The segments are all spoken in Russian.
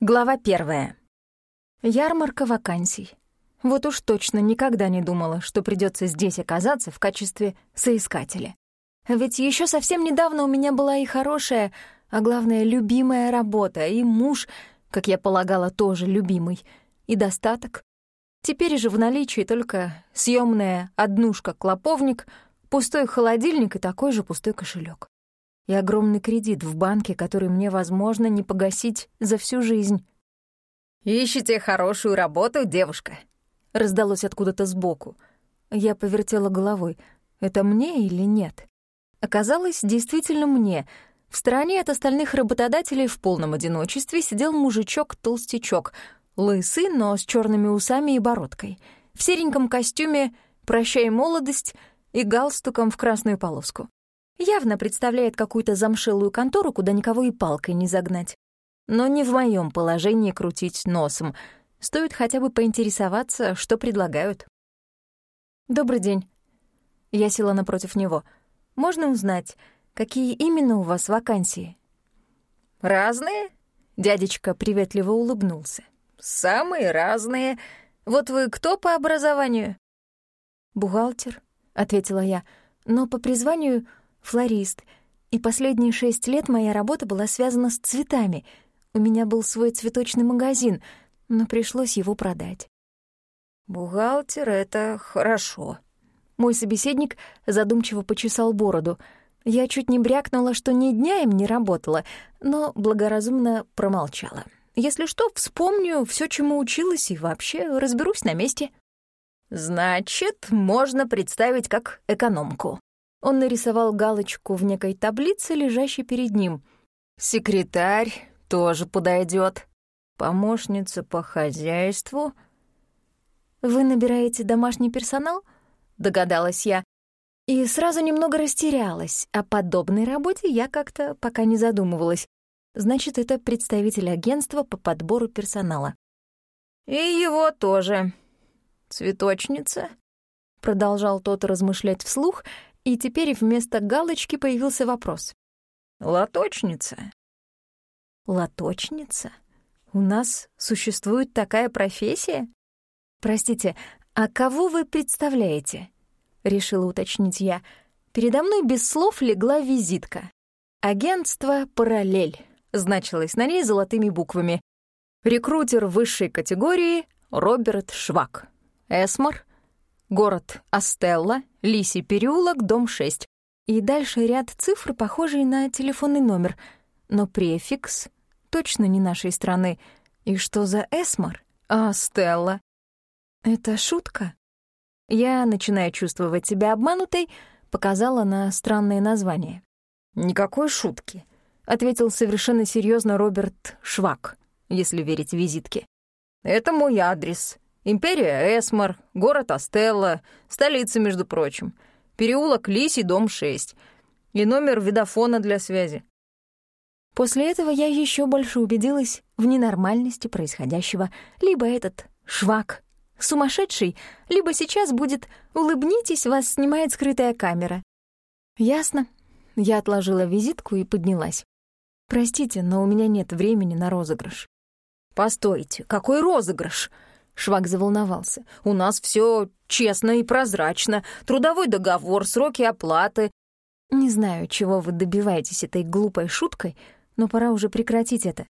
Глава первая. Ярмарка вакансий. Вот уж точно никогда не думала, что придется здесь оказаться в качестве соискателя. Ведь еще совсем недавно у меня была и хорошая, а главное, любимая работа, и муж, как я полагала, тоже любимый, и достаток. Теперь же в наличии только съемная однушка-клоповник, пустой холодильник и такой же пустой кошелек и огромный кредит в банке, который мне, возможно, не погасить за всю жизнь. «Ищете хорошую работу, девушка?» — раздалось откуда-то сбоку. Я повертела головой. Это мне или нет? Оказалось, действительно мне. В стороне от остальных работодателей в полном одиночестве сидел мужичок-толстячок, лысый, но с черными усами и бородкой, в сереньком костюме «Прощай, молодость» и галстуком в красную полоску. Явно представляет какую-то замшелую контору, куда никого и палкой не загнать. Но не в моем положении крутить носом. Стоит хотя бы поинтересоваться, что предлагают. «Добрый день». Я села напротив него. «Можно узнать, какие именно у вас вакансии?» «Разные?» — дядечка приветливо улыбнулся. «Самые разные. Вот вы кто по образованию?» «Бухгалтер», — ответила я, «но по призванию флорист, и последние шесть лет моя работа была связана с цветами. У меня был свой цветочный магазин, но пришлось его продать. «Бухгалтер — это хорошо». Мой собеседник задумчиво почесал бороду. Я чуть не брякнула, что ни дня им не работала, но благоразумно промолчала. Если что, вспомню все, чему училась, и вообще разберусь на месте. «Значит, можно представить как экономку», он нарисовал галочку в некой таблице, лежащей перед ним. «Секретарь тоже подойдет. Помощница по хозяйству». «Вы набираете домашний персонал?» — догадалась я. И сразу немного растерялась. О подобной работе я как-то пока не задумывалась. Значит, это представитель агентства по подбору персонала. «И его тоже. Цветочница?» Продолжал тот размышлять вслух — и теперь вместо галочки появился вопрос. «Лоточница?» «Лоточница? У нас существует такая профессия? Простите, а кого вы представляете?» — решила уточнить я. Передо мной без слов легла визитка. «Агентство «Параллель» значилось на ней золотыми буквами. Рекрутер высшей категории Роберт Швак. Эсмор, Город Астелла, Лисий переулок, дом 6. И дальше ряд цифр, похожий на телефонный номер. Но префикс точно не нашей страны. И что за Эсмор? А? Это шутка? Я, начиная чувствовать себя обманутой, показала на странное название. «Никакой шутки», — ответил совершенно серьезно Роберт Швак, если верить визитке. «Это мой адрес. Империя Эсмар, город Астелла, столица, между прочим. Переулок Лисий, дом 6. И номер видофона для связи. После этого я еще больше убедилась в ненормальности происходящего. Либо этот швак сумасшедший, либо сейчас будет «улыбнитесь, вас снимает скрытая камера». Ясно. Я отложила визитку и поднялась. Простите, но у меня нет времени на розыгрыш. Постойте, какой розыгрыш? Швак заволновался. «У нас все честно и прозрачно. Трудовой договор, сроки оплаты». «Не знаю, чего вы добиваетесь этой глупой шуткой, но пора уже прекратить это».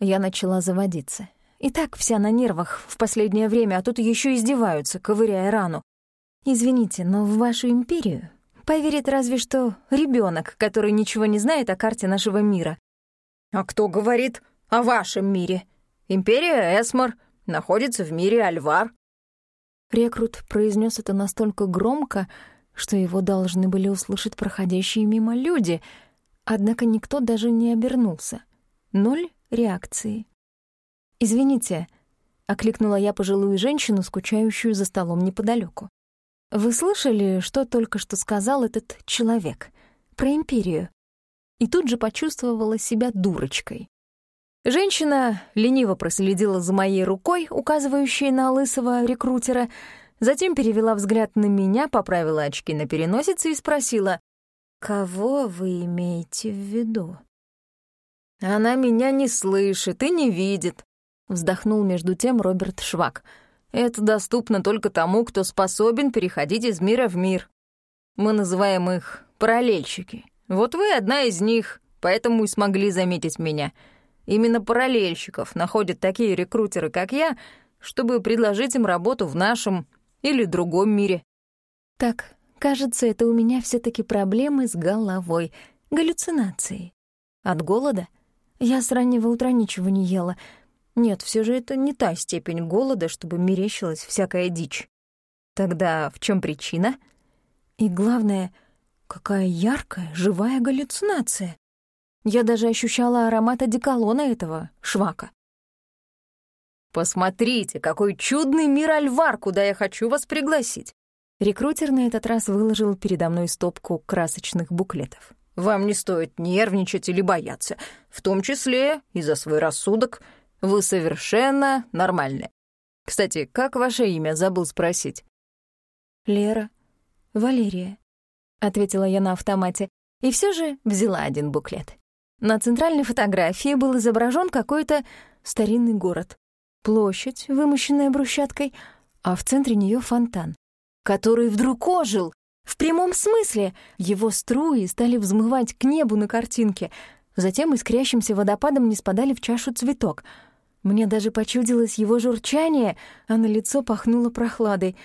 Я начала заводиться. И так вся на нервах в последнее время, а тут еще издеваются, ковыряя рану. Извините, но в вашу империю поверит разве что ребенок, который ничего не знает о карте нашего мира. А кто говорит о вашем мире? Империя Эсмор, находится в мире Альвар». Рекрут произнес это настолько громко, что его должны были услышать проходящие мимо люди, однако никто даже не обернулся. Ноль реакции. «Извините», — окликнула я пожилую женщину, скучающую за столом неподалеку. «Вы слышали, что только что сказал этот человек? Про империю?» И тут же почувствовала себя дурочкой. Женщина лениво проследила за моей рукой, указывающей на лысого рекрутера, затем перевела взгляд на меня, поправила очки на переносице и спросила, «Кого вы имеете в виду?» Она меня не слышит и не видит, вздохнул между тем Роберт Швак. Это доступно только тому, кто способен переходить из мира в мир. Мы называем их параллельщики. Вот вы одна из них, поэтому и смогли заметить меня. Именно параллельщиков находят такие рекрутеры, как я, чтобы предложить им работу в нашем или другом мире. Так, кажется, это у меня все таки проблемы с головой, галлюцинации. От голода? Я с раннего утра ничего не ела. Нет, все же это не та степень голода, чтобы мерещилась всякая дичь. Тогда в чем причина? И главное, какая яркая, живая галлюцинация. Я даже ощущала аромат одеколона этого швака. «Посмотрите, какой чудный мир Альвар, куда я хочу вас пригласить!» Рекрутер на этот раз выложил передо мной стопку красочных буклетов. «Вам не стоит нервничать или бояться, в том числе и за свой рассудок. Вы совершенно нормальны. Кстати, как ваше имя, забыл спросить?» «Лера. Валерия», — ответила я на автомате, и все же взяла один буклет. На центральной фотографии был изображен какой-то старинный город. Площадь, вымощенная брусчаткой, а в центре нее фонтан, который вдруг ожил. В прямом смысле его струи стали взмывать к небу на картинке, затем искрящимся водопадом не спадали в чашу цветок. Мне даже почудилось его журчание, а на лицо пахнуло прохладой.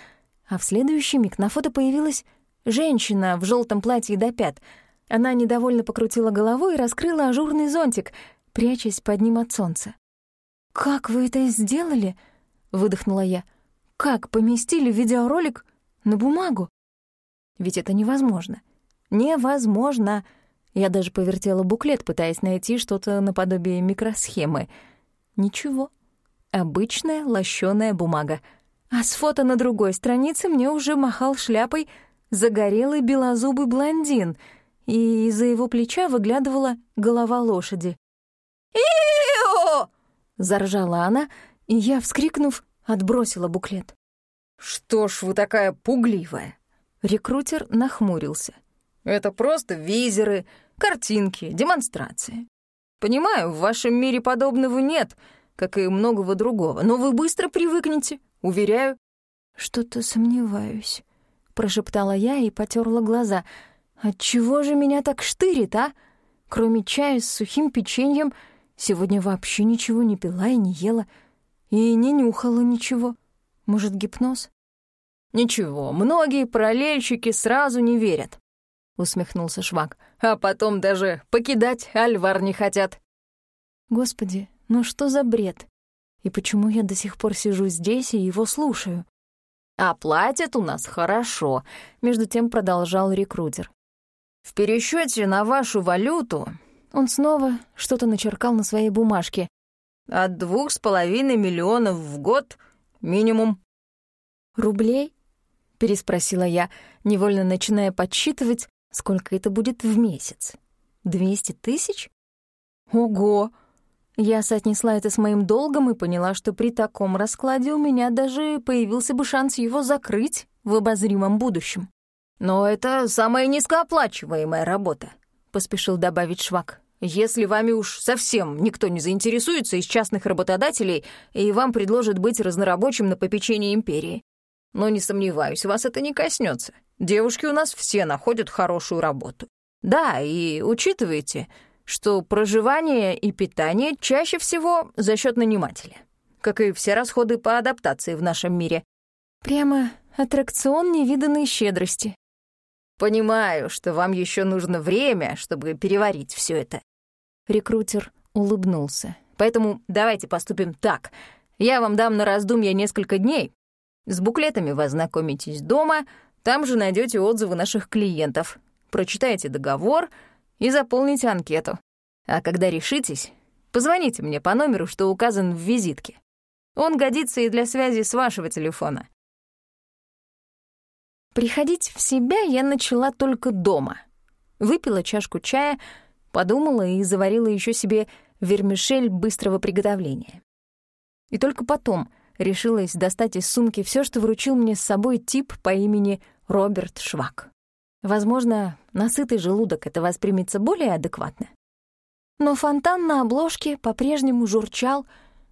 А в следующий миг на фото появилась женщина в желтом платье до пят. Она недовольно покрутила головой и раскрыла ажурный зонтик, прячась под ним от солнца. «Как вы это сделали?» — выдохнула я. «Как поместили видеоролик на бумагу?» Ведь это невозможно. Невозможно. Я даже повертела буклет, пытаясь найти что-то наподобие микросхемы. Ничего. Обычная лощёная бумага. А с фото на другой странице мне уже махал шляпой загорелый белозубый блондин, и из-за его плеча выглядывала голова лошади. «Ио!» Заржала она, и я, вскрикнув, отбросила буклет. «Что ж вы такая пугливая?» Рекрутер нахмурился. «Это просто визеры, картинки, демонстрации. Понимаю, в вашем мире подобного нет, как и многого другого, но вы быстро привыкнете, уверяю». «Что-то сомневаюсь», — прошептала я и потерла глаза. «Отчего же меня так штырит, а? Кроме чая с сухим печеньем — Сегодня вообще ничего не пила и не ела, и не нюхала ничего. Может, гипноз? «Ничего, многие параллельщики сразу не верят», — усмехнулся Швак. «А потом даже покидать Альвар не хотят». «Господи, ну что за бред? И почему я до сих пор сижу здесь и его слушаю?» «А платят у нас хорошо», — между тем продолжал рекрутер. «В пересчете на вашу валюту он снова что-то начеркал на своей бумажке. «От двух с половиной миллионов в год минимум». «Рублей?» — переспросила я, невольно начиная подсчитывать, сколько это будет в месяц. «Двести тысяч?» «Ого!» Я соотнесла это с моим долгом и поняла, что при таком раскладе у меня даже появился бы шанс его закрыть в обозримом будущем. «Но это самая низкооплачиваемая работа», — поспешил добавить Швак. «Если вами уж совсем никто не заинтересуется из частных работодателей, и вам предложат быть разнорабочим на попечении империи. Но не сомневаюсь, вас это не коснется. Девушки у нас все находят хорошую работу. Да, и учитывайте, что проживание и питание чаще всего за счет нанимателя, как и все расходы по адаптации в нашем мире. Прямо аттракцион невиданной щедрости. Понимаю, что вам еще нужно время, чтобы переварить все это. Рекрутер улыбнулся. Поэтому давайте поступим так. Я вам дам на раздумье несколько дней. С буклетами вы ознакомитесь дома, там же найдете отзывы наших клиентов. Прочитайте договор и заполните анкету. А когда решитесь, позвоните мне по номеру, что указан в визитке. Он годится и для связи с вашего телефона. Приходить в себя я начала только дома. Выпила чашку чая, подумала и заварила еще себе вермишель быстрого приготовления. И только потом решилась достать из сумки все, что вручил мне с собой тип по имени Роберт Швак. Возможно, насытый желудок это воспримется более адекватно. Но фонтан на обложке по-прежнему журчал,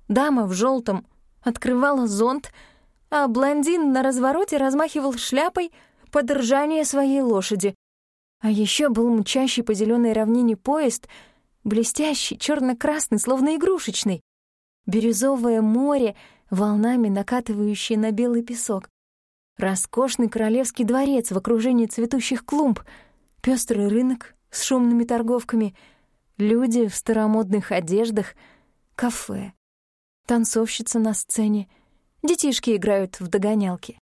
дама в желтом открывала зонт, а блондин на развороте размахивал шляпой под ржание своей лошади. А еще был мчащий по зеленой равнине поезд, блестящий, черно красный словно игрушечный. Бирюзовое море, волнами накатывающее на белый песок. Роскошный королевский дворец в окружении цветущих клумб, пестрый рынок с шумными торговками, люди в старомодных одеждах, кафе, танцовщица на сцене, детишки играют в догонялки.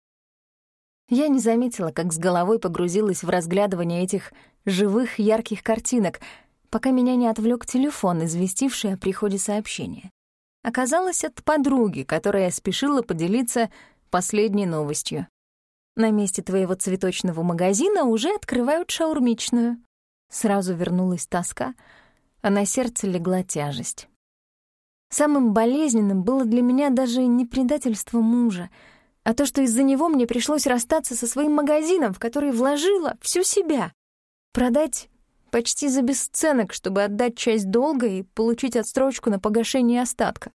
Я не заметила, как с головой погрузилась в разглядывание этих живых ярких картинок, пока меня не отвлек телефон, известивший о приходе сообщения. Оказалось, от подруги, которая спешила поделиться последней новостью. На месте твоего цветочного магазина уже открывают шаурмичную. Сразу вернулась тоска, а на сердце легла тяжесть. Самым болезненным было для меня даже не предательство мужа, а то, что из-за него мне пришлось расстаться со своим магазином, в который вложила всю себя. Продать почти за бесценок, чтобы отдать часть долга и получить отстрочку на погашение остатка.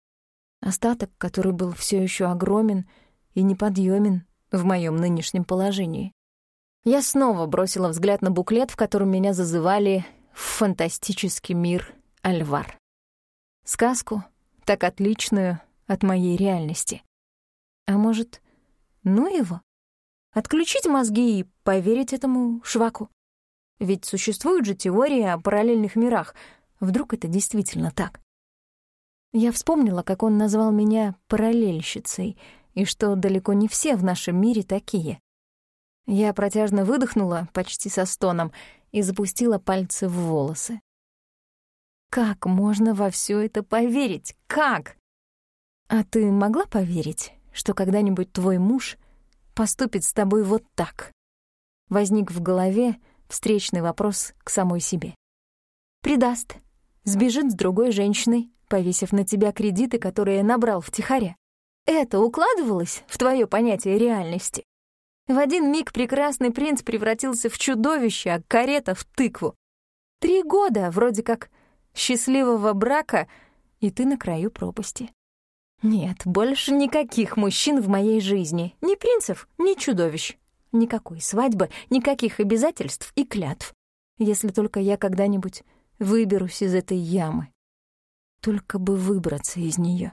Остаток, который был все еще огромен и неподъемен в моем нынешнем положении. Я снова бросила взгляд на буклет, в котором меня зазывали в фантастический мир Альвар. Сказку, так отличную от моей реальности. А может, ну его? Отключить мозги и поверить этому шваку? Ведь существуют же теории о параллельных мирах. Вдруг это действительно так? Я вспомнила, как он назвал меня параллельщицей — и что далеко не все в нашем мире такие. Я протяжно выдохнула, почти со стоном, и запустила пальцы в волосы. Как можно во все это поверить? Как? А ты могла поверить, что когда-нибудь твой муж поступит с тобой вот так? Возник в голове встречный вопрос к самой себе. Предаст, сбежит с другой женщиной, повесив на тебя кредиты, которые набрал втихаря. Это укладывалось в твое понятие реальности? В один миг прекрасный принц превратился в чудовище, а карета — в тыкву. Три года, вроде как, счастливого брака, и ты на краю пропасти. Нет, больше никаких мужчин в моей жизни. Ни принцев, ни чудовищ. Никакой свадьбы, никаких обязательств и клятв. Если только я когда-нибудь выберусь из этой ямы. Только бы выбраться из нее.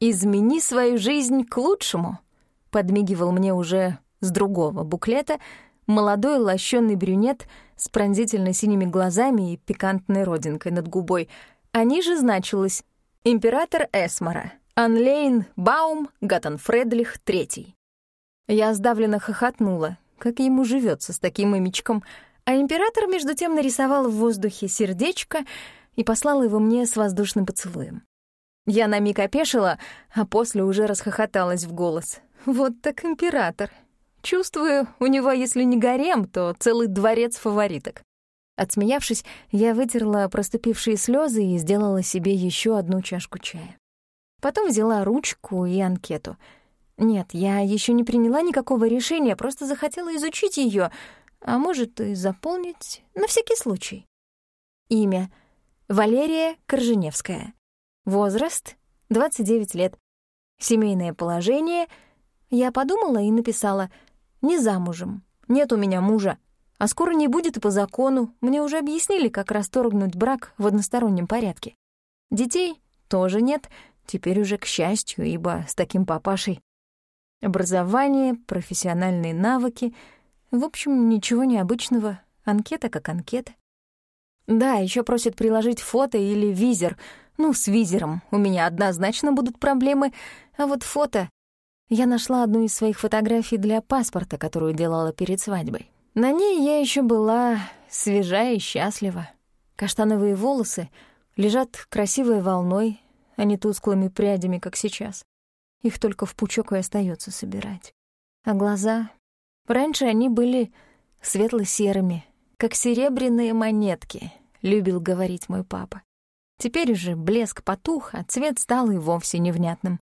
«Измени свою жизнь к лучшему», — подмигивал мне уже с другого буклета молодой лощеный брюнет с пронзительно синими глазами и пикантной родинкой над губой, а ниже значилось «Император Эсмара, Анлейн Баум Гаттон Фредлих III». Я сдавленно хохотнула, как ему живется с таким имечком, а император между тем нарисовал в воздухе сердечко и послал его мне с воздушным поцелуем. Я на миг опешила, а после уже расхохоталась в голос. Вот так император. Чувствую, у него, если не гарем, то целый дворец фавориток. Отсмеявшись, я вытерла проступившие слезы и сделала себе еще одну чашку чая. Потом взяла ручку и анкету. Нет, я еще не приняла никакого решения, просто захотела изучить ее, а может и заполнить на всякий случай. Имя — Валерия Корженевская. Возраст — 29 лет. Семейное положение — я подумала и написала «не замужем, нет у меня мужа, а скоро не будет и по закону, мне уже объяснили, как расторгнуть брак в одностороннем порядке. Детей тоже нет, теперь уже к счастью, ибо с таким папашей. Образование, профессиональные навыки — в общем, ничего необычного, анкета как анкета. Да, еще просят приложить фото или визер — ну, с визером у меня однозначно будут проблемы, а вот фото... Я нашла одну из своих фотографий для паспорта, которую делала перед свадьбой. На ней я еще была свежая и счастлива. Каштановые волосы лежат красивой волной, а не тусклыми прядями, как сейчас. Их только в пучок и остается собирать. А глаза... Раньше они были светло-серыми, как серебряные монетки, любил говорить мой папа. Теперь уже блеск потух, а цвет стал и вовсе невнятным.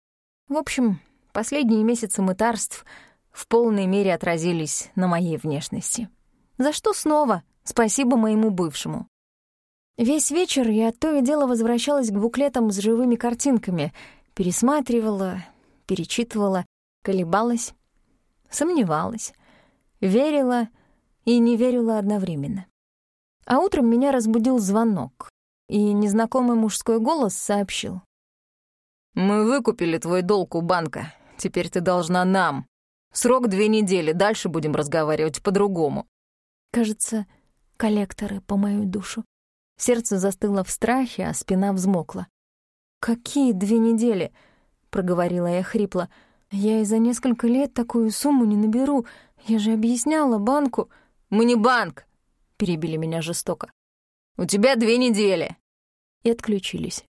В общем, последние месяцы мытарств в полной мере отразились на моей внешности. За что снова спасибо моему бывшему. Весь вечер я то и дело возвращалась к буклетам с живыми картинками, пересматривала, перечитывала, колебалась, сомневалась, верила и не верила одновременно. А утром меня разбудил звонок, и незнакомый мужской голос сообщил. «Мы выкупили твой долг у банка. Теперь ты должна нам. Срок две недели, дальше будем разговаривать по-другому». Кажется, коллекторы по мою душу. Сердце застыло в страхе, а спина взмокла. «Какие две недели?» — проговорила я хрипло. «Я и за несколько лет такую сумму не наберу. Я же объясняла банку...» «Мы не банк!» — перебили меня жестоко. «У тебя две недели!» И отключились.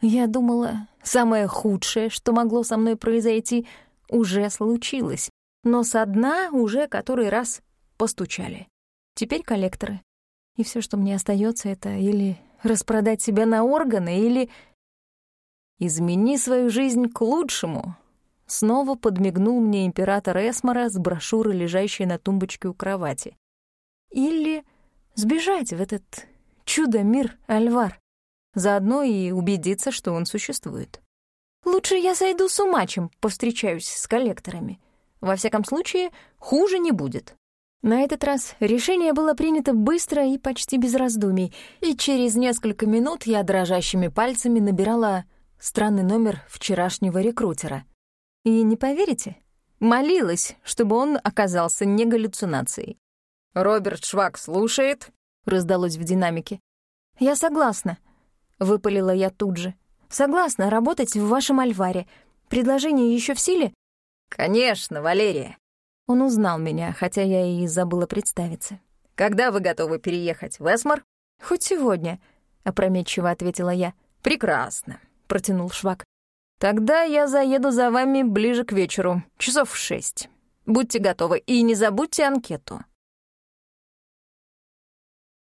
Я думала, самое худшее, что могло со мной произойти, уже случилось. Но со дна уже который раз постучали. Теперь коллекторы. И все, что мне остается, это или распродать себя на органы, или... «Измени свою жизнь к лучшему», — снова подмигнул мне император Эсмора с брошюрой, лежащей на тумбочке у кровати. «Или сбежать в этот чудо-мир Альвар, заодно и убедиться, что он существует. Лучше я сойду с ума, чем повстречаюсь с коллекторами. Во всяком случае, хуже не будет». На этот раз решение было принято быстро и почти без раздумий, и через несколько минут я дрожащими пальцами набирала странный номер вчерашнего рекрутера. И не поверите, молилась, чтобы он оказался не галлюцинацией. «Роберт Швак слушает», — раздалось в динамике. «Я согласна», — выпалила я тут же. «Согласна работать в вашем альваре. Предложение еще в силе?» «Конечно, Валерия», он узнал меня, хотя я и забыла представиться. «Когда вы готовы переехать в Эсмар?» «Хоть сегодня», — опрометчиво ответила я. «Прекрасно», — протянул Швак. «Тогда я заеду за вами ближе к вечеру, часов в шесть. Будьте готовы и не забудьте анкету».